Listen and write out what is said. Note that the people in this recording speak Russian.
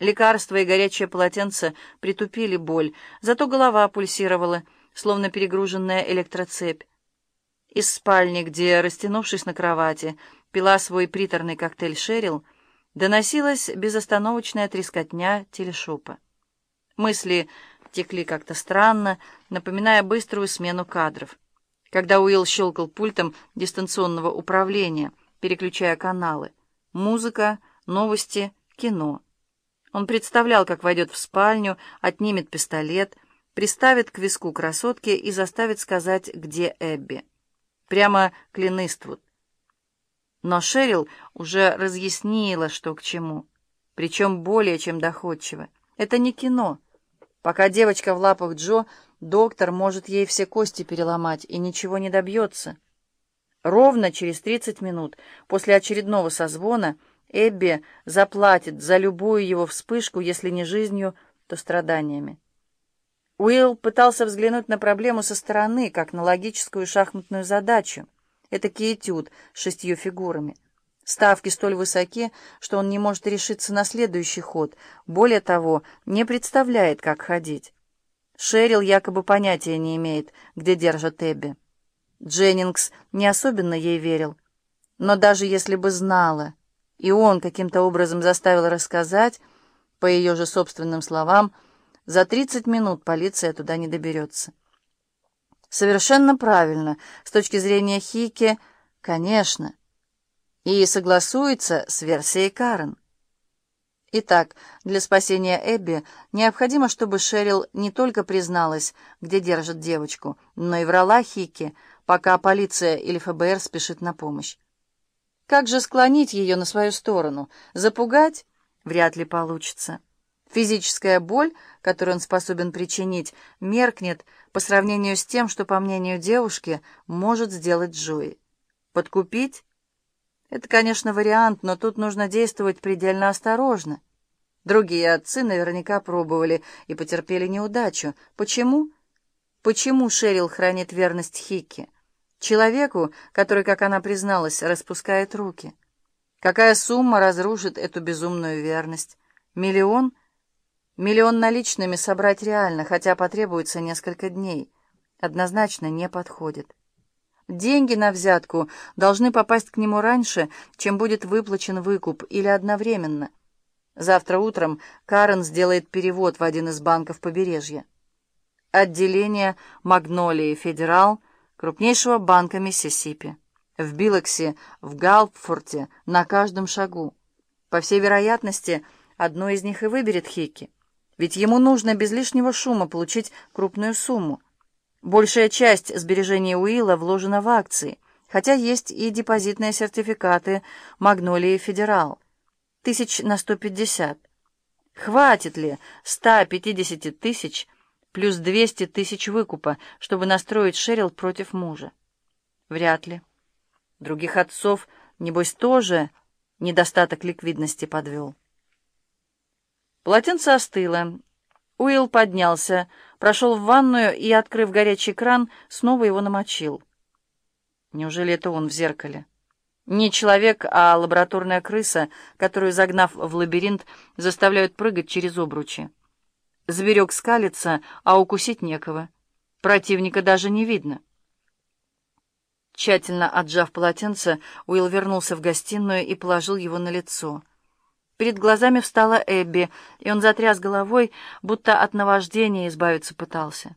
Лекарство и горячее полотенце притупили боль, зато голова пульсировала, словно перегруженная электроцепь. Из спальни, где, растянувшись на кровати, пила свой приторный коктейль Шерил, доносилась безостановочная трескотня телешопа. Мысли текли как-то странно, напоминая быструю смену кадров. Когда Уилл щелкал пультом дистанционного управления, переключая каналы. Музыка, новости, кино. Он представлял, как войдет в спальню, отнимет пистолет, приставит к виску красотки и заставит сказать, где Эбби. Прямо Клин Иствуд. Но Шерил уже разъяснила, что к чему. Причем более чем доходчиво. Это не кино. Пока девочка в лапах Джо, доктор может ей все кости переломать и ничего не добьется. Ровно через 30 минут после очередного созвона Эбби заплатит за любую его вспышку, если не жизнью, то страданиями. Уилл пытался взглянуть на проблему со стороны, как на логическую шахматную задачу. Это этюд с шестью фигурами. Ставки столь высоки, что он не может решиться на следующий ход. Более того, не представляет, как ходить. Шерил якобы понятия не имеет, где держат Эбби. Дженнингс не особенно ей верил. Но даже если бы знала, и он каким-то образом заставил рассказать, по ее же собственным словам, за 30 минут полиция туда не доберется. Совершенно правильно, с точки зрения Хики, конечно. И согласуется с версией Карен. Итак, для спасения Эбби необходимо, чтобы Шерил не только призналась, где держит девочку, но и врала Хики, пока полиция или ФБР спешит на помощь. Как же склонить ее на свою сторону? Запугать? Вряд ли получится. Физическая боль, которую он способен причинить, меркнет по сравнению с тем, что, по мнению девушки, может сделать Джои. Подкупить? Это, конечно, вариант, но тут нужно действовать предельно осторожно. Другие отцы наверняка пробовали и потерпели неудачу. Почему? Почему Шерил хранит верность Хикки? Человеку, который, как она призналась, распускает руки. Какая сумма разрушит эту безумную верность? Миллион? Миллион наличными собрать реально, хотя потребуется несколько дней. Однозначно не подходит. Деньги на взятку должны попасть к нему раньше, чем будет выплачен выкуп, или одновременно. Завтра утром Карен сделает перевод в один из банков побережья. Отделение «Магнолии Федерал» крупнейшего банка Миссисипи. В Билоксе, в Галпфорте, на каждом шагу. По всей вероятности, одно из них и выберет Хикки. Ведь ему нужно без лишнего шума получить крупную сумму. Большая часть сбережений Уилла вложена в акции, хотя есть и депозитные сертификаты «Магнолии Федерал». Тысяч на 150. Хватит ли 150 тысяч плюс 200 тысяч выкупа, чтобы настроить Шерил против мужа? Вряд ли. Других отцов, небось, тоже недостаток ликвидности подвел. Полотенце остыло. Уилл поднялся, прошел в ванную и, открыв горячий кран, снова его намочил. Неужели это он в зеркале? Не человек, а лабораторная крыса, которую, загнав в лабиринт, заставляют прыгать через обручи. Зверек скалится, а укусить некого. Противника даже не видно. Тщательно отжав полотенце, Уилл вернулся в гостиную и положил его на лицо. Перед глазами встала Эбби, и он затряс головой, будто от наваждения избавиться пытался.